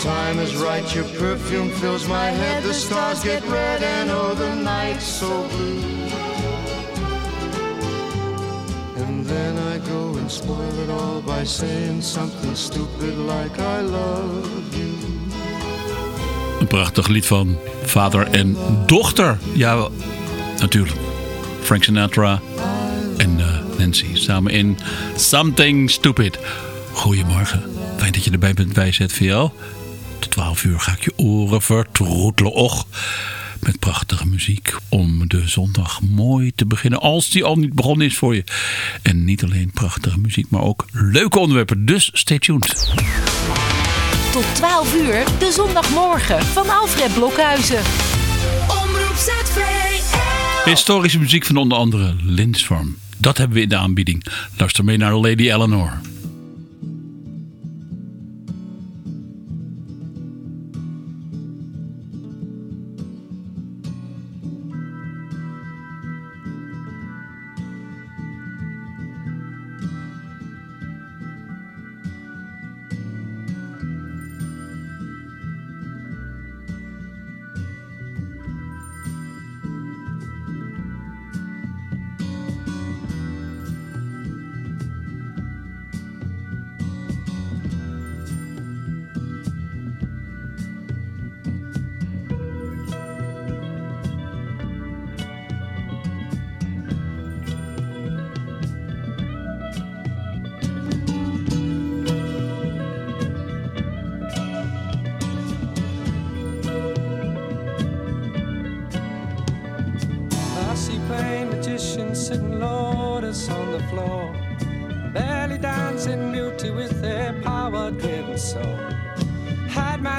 time is right, your perfume fills my head, the stars get red, and oh, the night's so blue. And then I go and spoil it all by saying something stupid like I love you. Een prachtig lied van vader en dochter. Ja, natuurlijk. Frank Sinatra en uh, Nancy samen in Something Stupid. Goedemorgen. Fijn dat je erbij bent bij ZVL. Tot 12 uur ga ik je oren vertroetelen. Och, met prachtige muziek om de zondag mooi te beginnen. Als die al niet begonnen is voor je. En niet alleen prachtige muziek, maar ook leuke onderwerpen. Dus stay tuned. Tot 12 uur, de zondagmorgen van Alfred Blokhuizen. Omroep ZVL. Historische muziek van onder andere Lindisfarne. Dat hebben we in de aanbieding. Luister mee naar Lady Eleanor.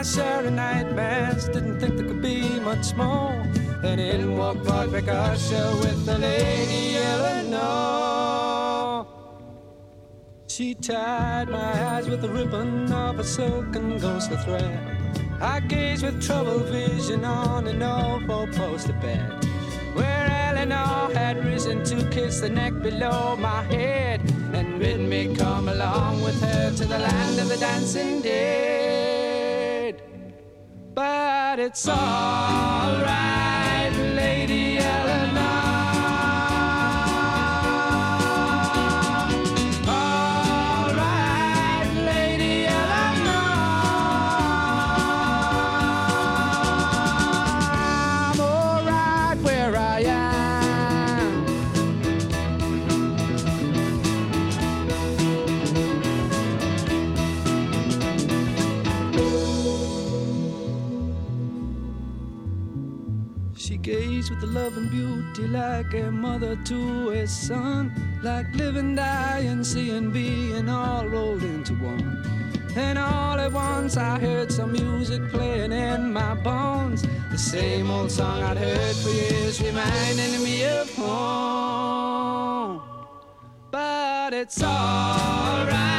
Share of nightmares, didn't think there could be much more. Then in walked Roderick Usher with the Lady Eleanor. She tied my eyes with the ribbon of a silken ghostly thread. I gazed with troubled vision on an old four-poster bed where Eleanor had risen to kiss the neck below my head and bid me come along with her to the land of the dancing dead that it's all right. loving beauty like a mother to a son, like living, dying, seeing, being all rolled into one. And all at once I heard some music playing in my bones. The same old song I'd heard for years, reminding me of home. But it's alright.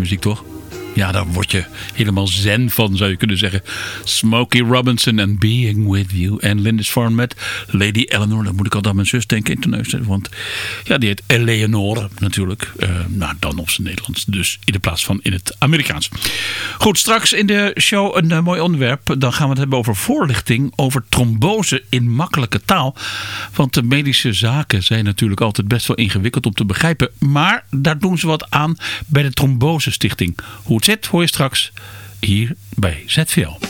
Geweldige muziek, toch? Ja, daar word je helemaal zen van, zou je kunnen zeggen. Smokey Robinson en Being With You. En Lindisfarne met Lady Eleanor. Dan moet ik altijd aan mijn zus denken in toneel. Want ja, die heet Eleanor natuurlijk. Uh, nou, dan op zijn Nederlands. Dus in de plaats van in het Amerikaans. Goed, straks in de show een uh, mooi onderwerp. Dan gaan we het hebben over voorlichting. Over trombose in makkelijke taal. Want de medische zaken zijn natuurlijk altijd best wel ingewikkeld om te begrijpen. Maar daar doen ze wat aan bij de Trombose Stichting. Hoe zit hoor je straks hier bij ZVL.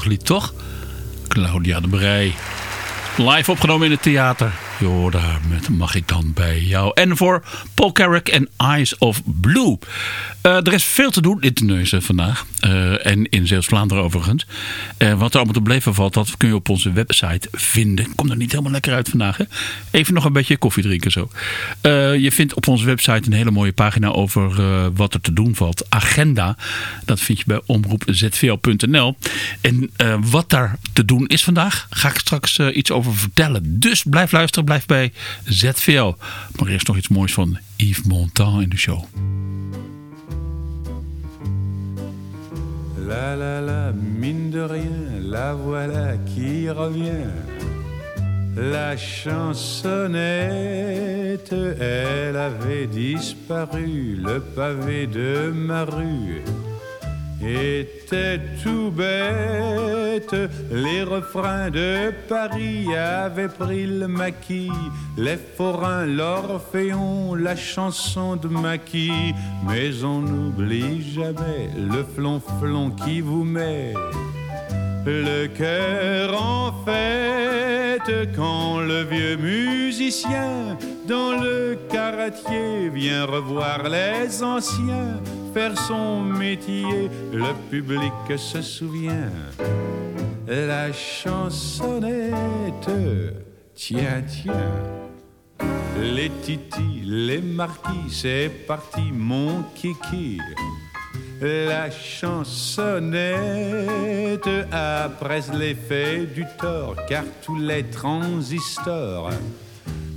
Lied, toch? Claudia de Brij. Live opgenomen in het theater. Je haar met Mag ik dan bij jou? En voor Paul Carrick en Eyes of Blue. Eh, er is veel te doen in Terneuzen vandaag. Eh, en in Zeeuws-Vlaanderen overigens. Eh, wat er allemaal te beleven valt, dat kun je op onze website vinden. Komt er niet helemaal lekker uit vandaag. Hè? Even nog een beetje koffie drinken zo. Je vindt op onze website een hele mooie pagina over wat er te doen valt. Agenda. Dat vind je bij omroepzvl.nl. En wat daar te doen is vandaag, ga ik straks iets over vertellen. Dus blijf luisteren, blijf bij ZVL. Maar eerst nog iets moois van Yves Montand in de show. La la la, mine de rien, la voilà qui revient. La chansonnette, elle avait disparu, le pavé de ma rue était tout bête. Les refrains de Paris avaient pris le maquis, les forains, l'orphéon, la chanson de maquis. Mais on n'oublie jamais le flonflon qui vous met le cœur en fête quand le vieux musicien dans le caratier vient revoir les anciens faire son métier. Le public se souvient. La chansonnette, tiens, tiens. Les titis, les marquis, c'est parti mon kiki. La chansonnette après l'effet du tort, car tous les transistors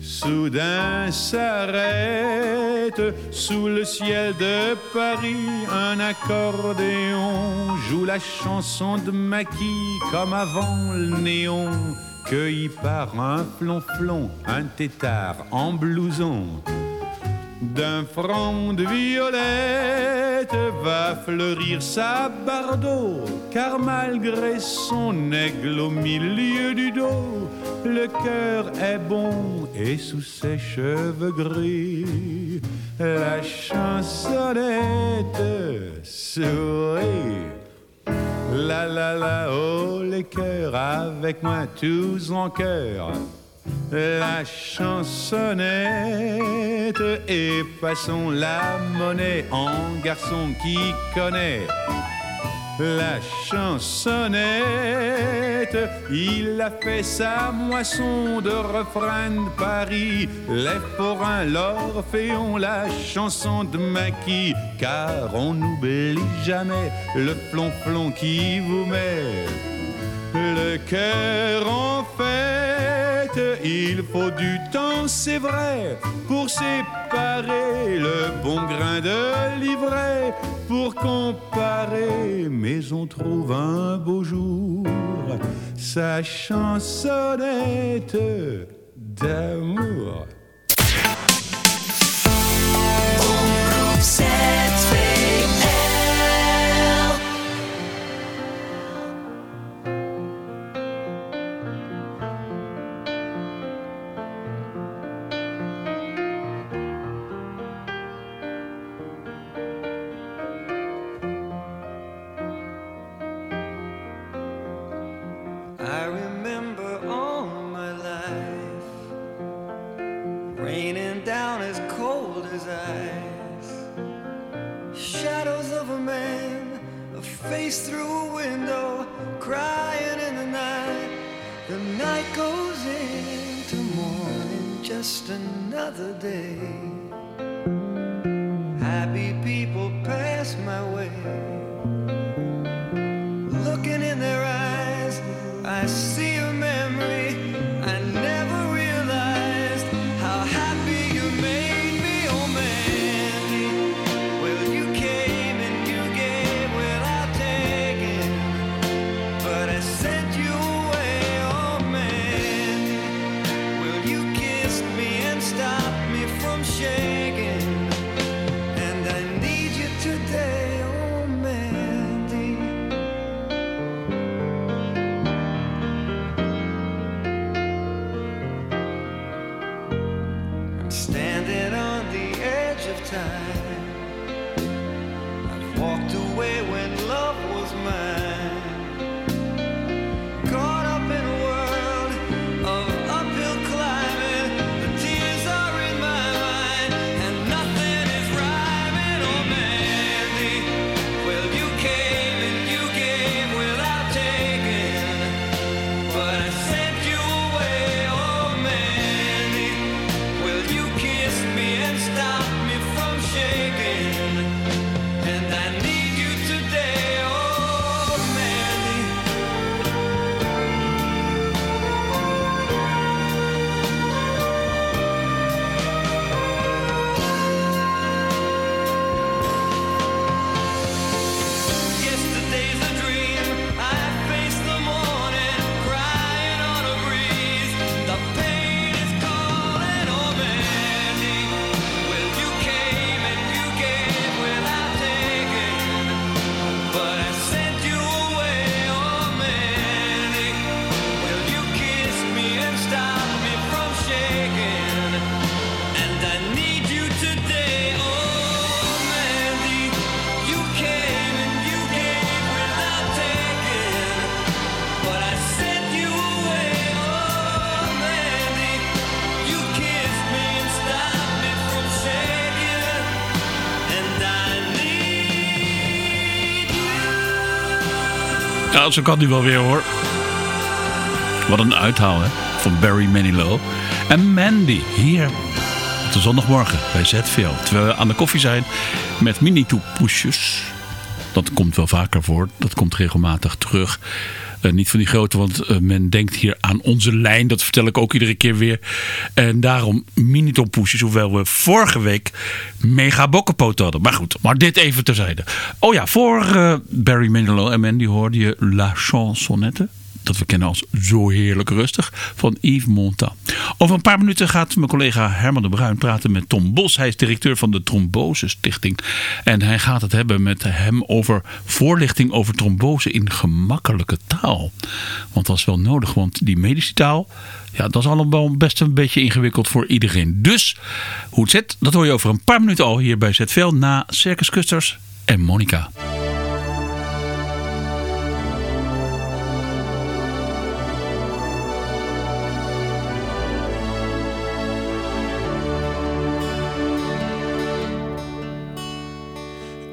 soudain s'arrêtent sous le ciel de Paris. Un accordéon joue la chanson de Maquis comme avant le néon. Cueilli par un flonflon, un tétard en blouson. D'un front de violette va fleurir sa bardeau, car malgré son aigle au milieu du dos, le cœur est bon et sous ses cheveux gris, la chansonnette sourit. La la la, oh les cœurs, avec moi tous en cœur. La chansonnette et passons la monnaie en garçon qui connaît. La chansonnette, il a fait sa moisson de refrain de Paris. Les forains, l'orphéon, la chanson de Maquis. Car on n'oublie jamais le plomb-plomb qui vous met le cœur en fête. Il faut du temps, c'est vrai, pour séparer le bon grain de l'ivraie, pour comparer. Mais on trouve un beau jour sa chansonnette d'amour. Of a man, a face through a window, crying in the night. The night goes into morning, just another day. Ja, zo kan die wel weer hoor. Wat een uithaal van Barry Manilow. En Mandy, hier op de zondagmorgen bij ZVL. Terwijl we aan de koffie zijn met mini-toepoesjes. Dat komt wel vaker voor, dat komt regelmatig terug. Eh, niet van die grote, want eh, men denkt hier aan onze lijn. Dat vertel ik ook iedere keer weer. En daarom mini-toepoesjes, hoewel we vorige week mega bokkenpoot hadden. Maar goed, maar dit even terzijde. Oh ja, voor eh, Barry Manilow en Mandy hoorde je La Chansonnette dat we kennen als Zo Heerlijk Rustig van Yves Montand. Over een paar minuten gaat mijn collega Herman de Bruin praten met Tom Bos. Hij is directeur van de Trombose Stichting. En hij gaat het hebben met hem over voorlichting over trombose in gemakkelijke taal. Want dat is wel nodig, want die medische taal, ja, dat is allemaal best een beetje ingewikkeld voor iedereen. Dus hoe het zit, dat hoor je over een paar minuten al hier bij ZVL na Circus Custers en Monica.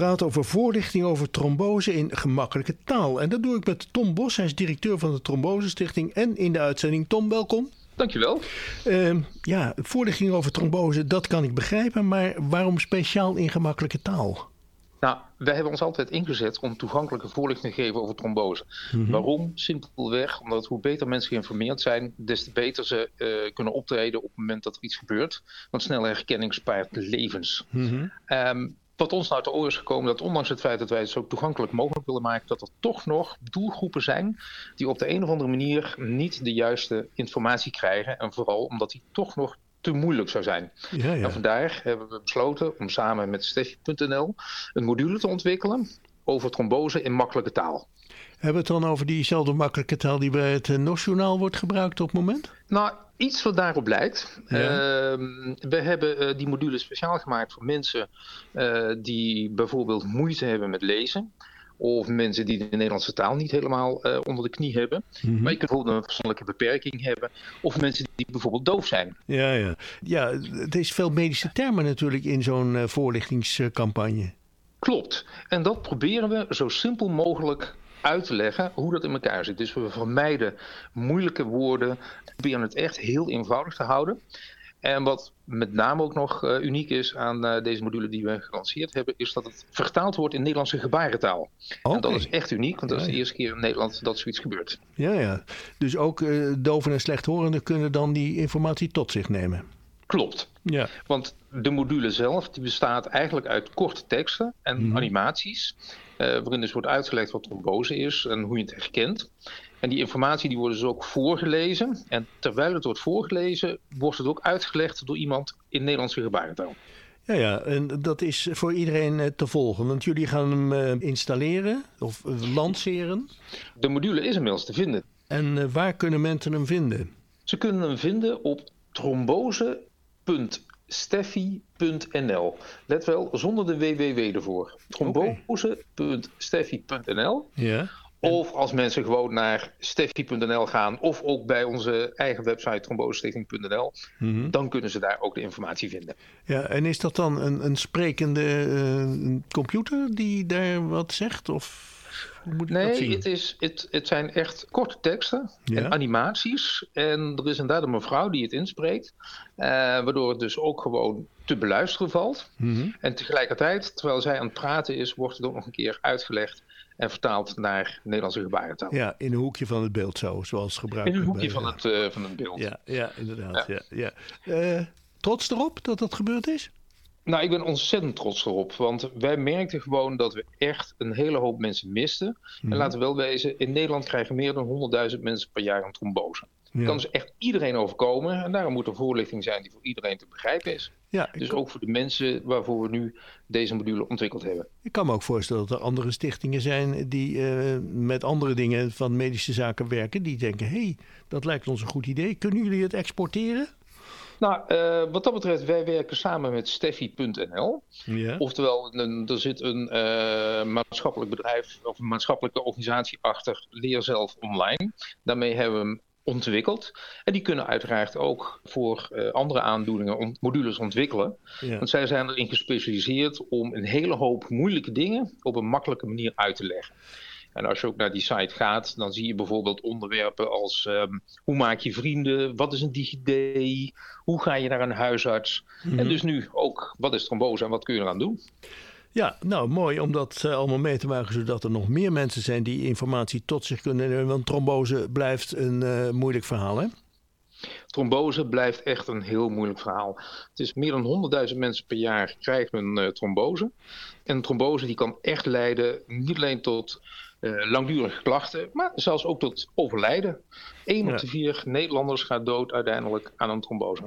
Praten over voorlichting over trombose in gemakkelijke taal. En dat doe ik met Tom Bos, hij is directeur van de Trombose Stichting en in de uitzending. Tom, welkom. Dankjewel. Ehm ja, voorlichting over trombose, dat kan ik begrijpen, maar waarom speciaal in gemakkelijke taal? Nou, wij hebben ons altijd ingezet om toegankelijke voorlichting te geven over trombose. Mhm. Waarom? Simpelweg omdat hoe beter mensen geïnformeerd zijn, des te beter ze eh, kunnen optreden op het moment dat er iets gebeurt. Want snelle herkenning spaart levens. Mhm. Ehm, wat ons nou te oren is gekomen, dat ondanks het feit dat wij het zo toegankelijk mogelijk willen maken, dat er toch nog doelgroepen zijn die op de een of andere manier niet de juiste informatie krijgen. En vooral omdat die toch nog te moeilijk zou zijn. Ja, ja. En vandaar hebben we besloten om samen met Steffi.nl een module te ontwikkelen over trombose in makkelijke taal. Hebben we het dan over diezelfde makkelijke taal die bij het eh, NOS-journaal wordt gebruikt op het moment? Nou, iets wat daarop lijkt. Ja. Ehm, we hebben eh, die module speciaal gemaakt voor mensen eh, die bijvoorbeeld moeite hebben met lezen. Of mensen die de Nederlandse taal niet helemaal eh, onder de knie hebben. Mhm. Maar je kunt bijvoorbeeld een verstandelijke beperking hebben. Of mensen die bijvoorbeeld doof zijn. Ja, ja. Ja, het is veel medische termen natuurlijk in zo'n voorlichtingscampagne. Klopt. En dat proberen we zo simpel mogelijk uit te leggen hoe dat in elkaar zit. Dus we vermijden moeilijke woorden. Proberen het echt heel eenvoudig te houden. En wat met name ook nog eh, uniek is aan eh, deze module die we gelanceerd hebben, is dat het vertaald wordt in Nederlandse gebarentaal. En dat is echt uniek, want dat is de eerste keer in Nederland dat zoiets gebeurt. Ja, ja. Dus ook eh, doven en slechthorenden kunnen dan die informatie tot zich nemen. Klopt. Ja. Want de module zelf die bestaat eigenlijk uit korte teksten en Mhm. animaties. Eh, waarin dus wordt uitgelegd wat trombose is en hoe je het herkent. En die informatie die wordt dus ook voorgelezen. En terwijl het wordt voorgelezen, wordt het ook uitgelegd door iemand in Nederlandse gebarentaal. Ja, ja, en dat is voor iedereen eh, te volgen. Want jullie gaan hem eh, installeren of lanceren. De module is inmiddels te vinden. En waar kunnen mensen hem vinden? Ze kunnen hem vinden op trombose.steffi.nl. Let wel, zonder de www ervoor. Trombose.steffi.nl. Ja. Of als mensen gewoon naar steffi.nl gaan, of ook bij onze eigen website trombosestichting.nl, Mhm. dan kunnen ze daar ook de informatie vinden. Ja, en is dat dan een, een sprekende eh, computer die daar wat zegt? Of hoe moet ik dat Nee, zien? het, is, het, het zijn echt korte teksten Ja. en animaties. En er is inderdaad een mevrouw die het inspreekt, eh, waardoor het dus ook gewoon te beluisteren valt. Mhm. En tegelijkertijd, terwijl zij aan het praten is, wordt het ook nog een keer uitgelegd en vertaald naar Nederlandse gebarentaal. Ja, in een hoekje van het beeld zo, zoals In gebruikelijk. een hoekje bij- van het, eh, van het beeld. Ja, ja inderdaad. Ja. Ja, Eh, trots erop dat dat gebeurd is? Nou, ik ben ontzettend trots erop. Want wij merkten gewoon dat we echt een hele hoop mensen misten. Mhm. En laten we wel wezen, in Nederland krijgen meer dan 100.000 mensen per jaar een trombose. Ja. Kan dus echt iedereen overkomen. En daarom moet er voorlichting zijn die voor iedereen te begrijpen is. Ja, Dus ook voor de mensen waarvoor we nu deze module ontwikkeld hebben. Ik kan me ook voorstellen dat er andere stichtingen zijn die eh, met andere dingen van medische zaken werken. Die denken, hé, hey, dat lijkt ons een goed idee. Kunnen jullie het exporteren? Nou, eh, wat dat betreft, wij werken samen met Steffi.nl. Ja. Oftewel, een- er zit een eh, maatschappelijk bedrijf of een maatschappelijke organisatie achter Leer zelf online. Daarmee hebben we hem ontwikkeld. En die kunnen uiteraard ook voor eh, andere aandoeningen on- modules ontwikkelen. Ja. Want zij zijn erin gespecialiseerd om een hele hoop moeilijke dingen op een makkelijke manier uit te leggen. En als je ook naar die site gaat, dan zie je bijvoorbeeld onderwerpen als ehm, hoe maak je vrienden, wat is een DigiD, hoe ga je naar een huisarts. Mhm. En dus nu ook, wat is trombose en wat kun je eraan doen? Ja, nou mooi om dat eh, allemaal mee te maken, zodat er nog meer mensen zijn die informatie tot zich kunnen nemen. Want trombose blijft een eh, moeilijk verhaal, hè? Trombose blijft echt een heel moeilijk verhaal. Het is meer dan 100.000 mensen per jaar krijgen een eh, trombose. En een trombose die kan echt leiden niet alleen tot eh, langdurige klachten, maar zelfs ook tot overlijden. 1 Ja. op de vier Nederlanders gaat dood uiteindelijk aan een trombose.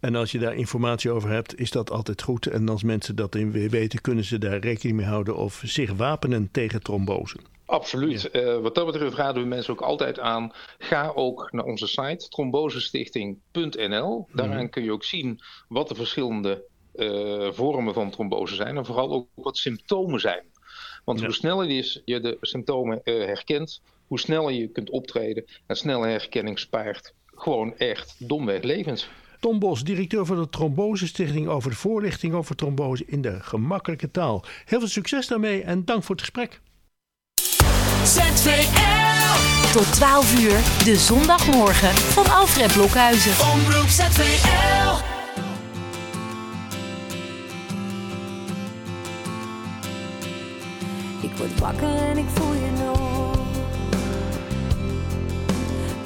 En als je daar informatie over hebt, is dat altijd goed. En als mensen dat in weten, kunnen ze daar rekening mee houden of zich wapenen tegen trombose. Absoluut. Eh, wat dat betreft raden we mensen ook altijd aan. Ga ook naar onze site trombosestichting.nl. Daaraan Mhm. kun je ook zien wat de verschillende eh, vormen van trombose zijn. En vooral ook wat symptomen zijn. Want Ja. hoe sneller je je de symptomen eh, herkent, hoe sneller je kunt optreden. En snelle herkenning spaart gewoon echt domweg levens. Tom Bos, directeur van de Trombose Stichting, over de voorlichting over trombose in de gemakkelijke taal. Heel veel succes daarmee en dank voor het gesprek. ZVL. Tot 12 uur, de zondagmorgen van Alfred Blokhuizen. Omroep ZVL. Ik word wakker en ik voel je nog.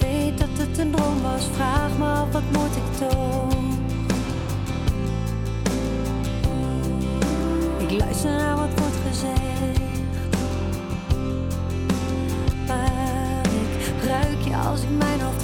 Weet dat het een droom was, vraag me wat moet ik toch? Ik luister naar wat wordt gezegd. Maar ik ruik je als ik mijn hoofd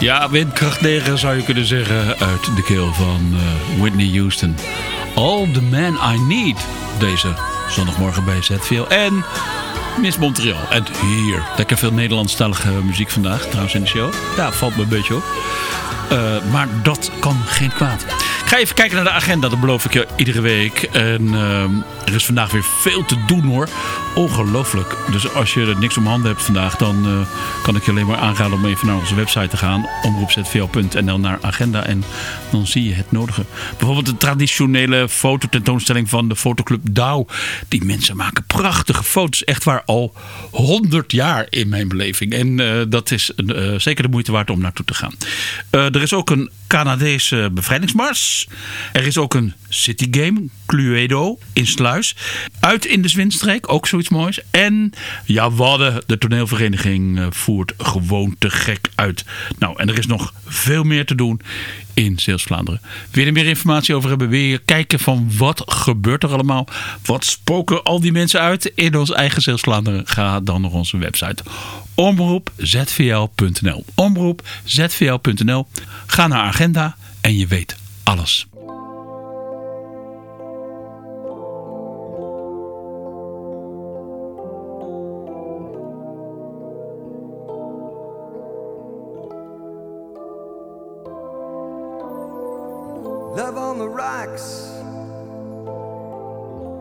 Ja, windkracht 9 zou je kunnen zeggen uit de keel van eh, Whitney Houston. All the man I need. Deze zondagmorgen bij ZVL. En Miss Montreal. En hier, lekker veel Nederlandstalige muziek vandaag trouwens in de show. Ja, valt me een beetje op. Eh, maar dat kan geen kwaad. Ik ga even kijken naar de agenda, dat beloof ik je iedere week. En ehm, er is vandaag weer veel te doen hoor. Ongelooflijk. Dus als je er niks om handen hebt vandaag, dan eh, kan ik je alleen maar aanraden om even naar onze website te gaan. omroepzvl.nl naar agenda. En dan zie je het nodige. Bijvoorbeeld de traditionele fototentoonstelling van de fotoclub Douw. Die mensen maken prachtige foto's. Echt waar al 100 jaar in mijn beleving. En eh, dat is eh, zeker de moeite waard om naartoe te gaan. Er is ook een Canadese bevrijdingsmars. Er is ook een citygame, Cluedo, in Sluis. Uit in de Zwinstreek, ook zoiets moois. En ja, de toneelvereniging, eh, voert gewoon te gek uit. Nou, en er is nog veel meer te doen in Zeeuws-Vlaanderen. Wil je er meer informatie over hebben? Wil je kijken van wat gebeurt er allemaal? Wat spoken al die mensen uit in ons eigen Zeeuws-Vlaanderen? Ga dan naar onze website omroepzvl.nl omroepzvl.nl Ga naar agenda en je weet alles.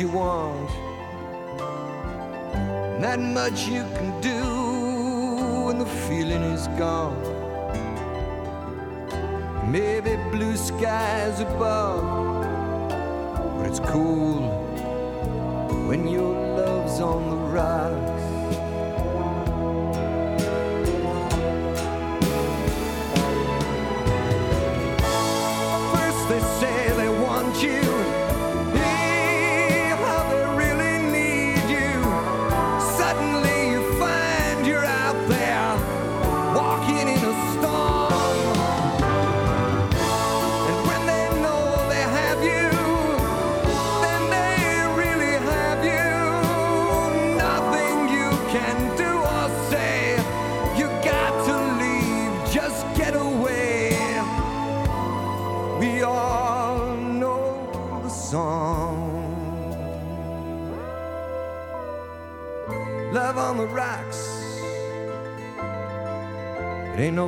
you want, not much you can do when the feeling is gone. Maybe blue skies above, but it's cool when you're.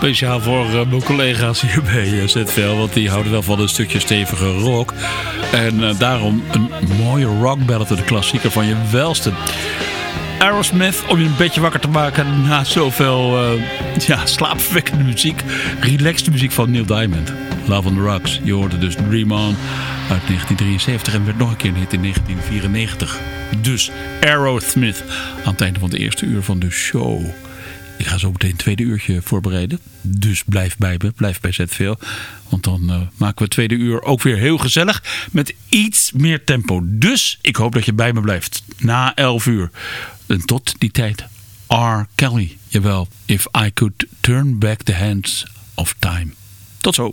Speciaal voor eh, mijn collega's hier bij eh, ZVL. Want die houden wel van een stukje stevige rock. En eh, daarom een mooie rockballad. De klassieker van je welste. Aerosmith, om je een beetje wakker te maken na zoveel ja, slaapverwekkende muziek. Relaxed muziek van Neil Diamond. Love on the Rocks. Je hoorde dus Dream On uit 1973 en werd nog een keer een hit in 1994. Dus Aerosmith aan het einde van de eerste uur van de show. Ik ga zo meteen een tweede uurtje voorbereiden. Dus blijf bij me, blijf bij ZVL. Want dan eh, maken we het tweede uur ook weer heel gezellig. Met iets meer tempo. Dus ik hoop dat je bij me blijft. Na 11 uur. En tot die tijd. R. Kelly. Jawel. If I could turn back the hands of time. Tot zo.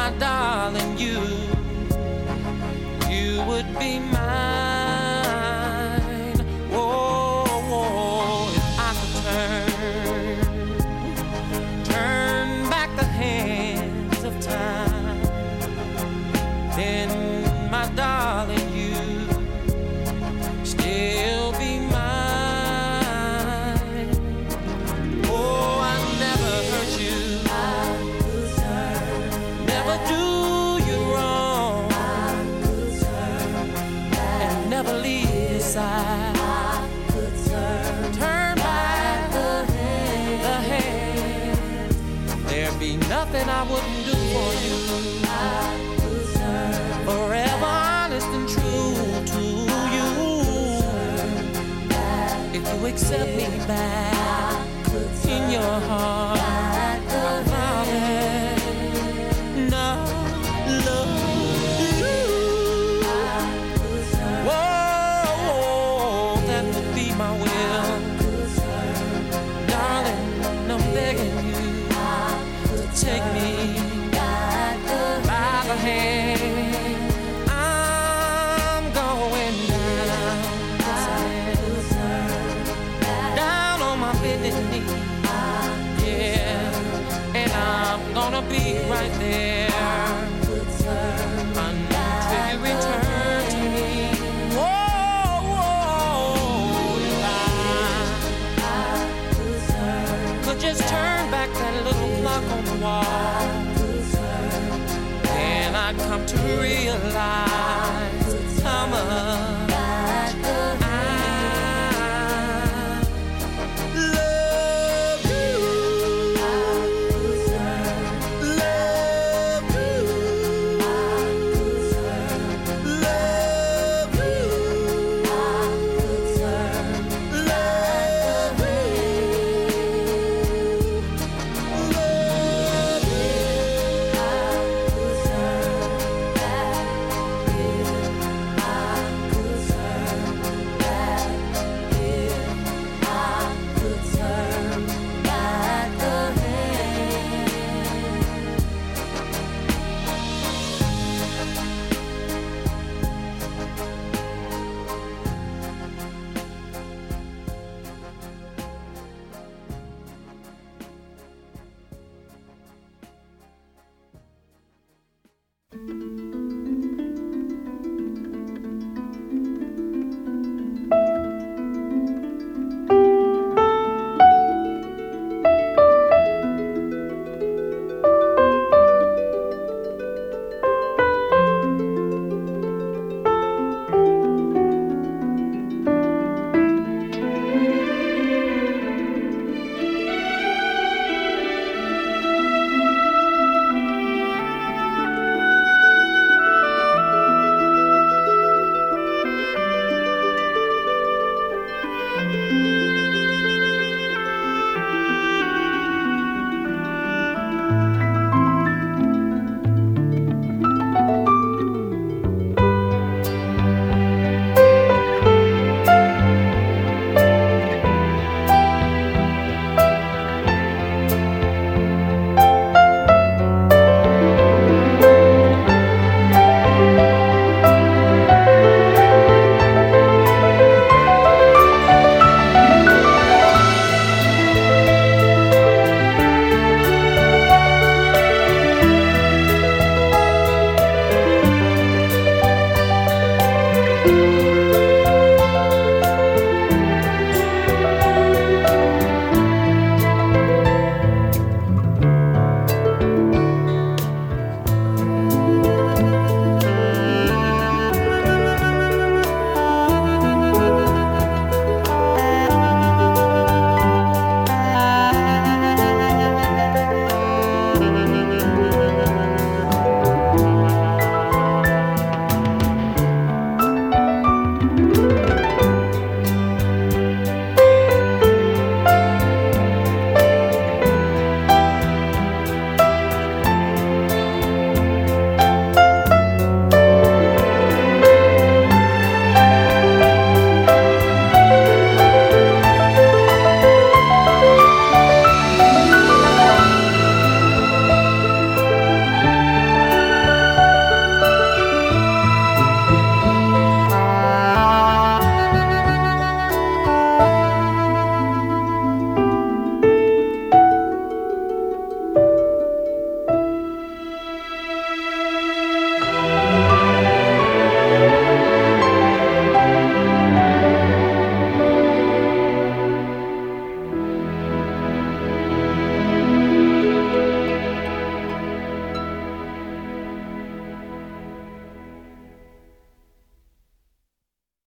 my darling, you, you would be mine. realize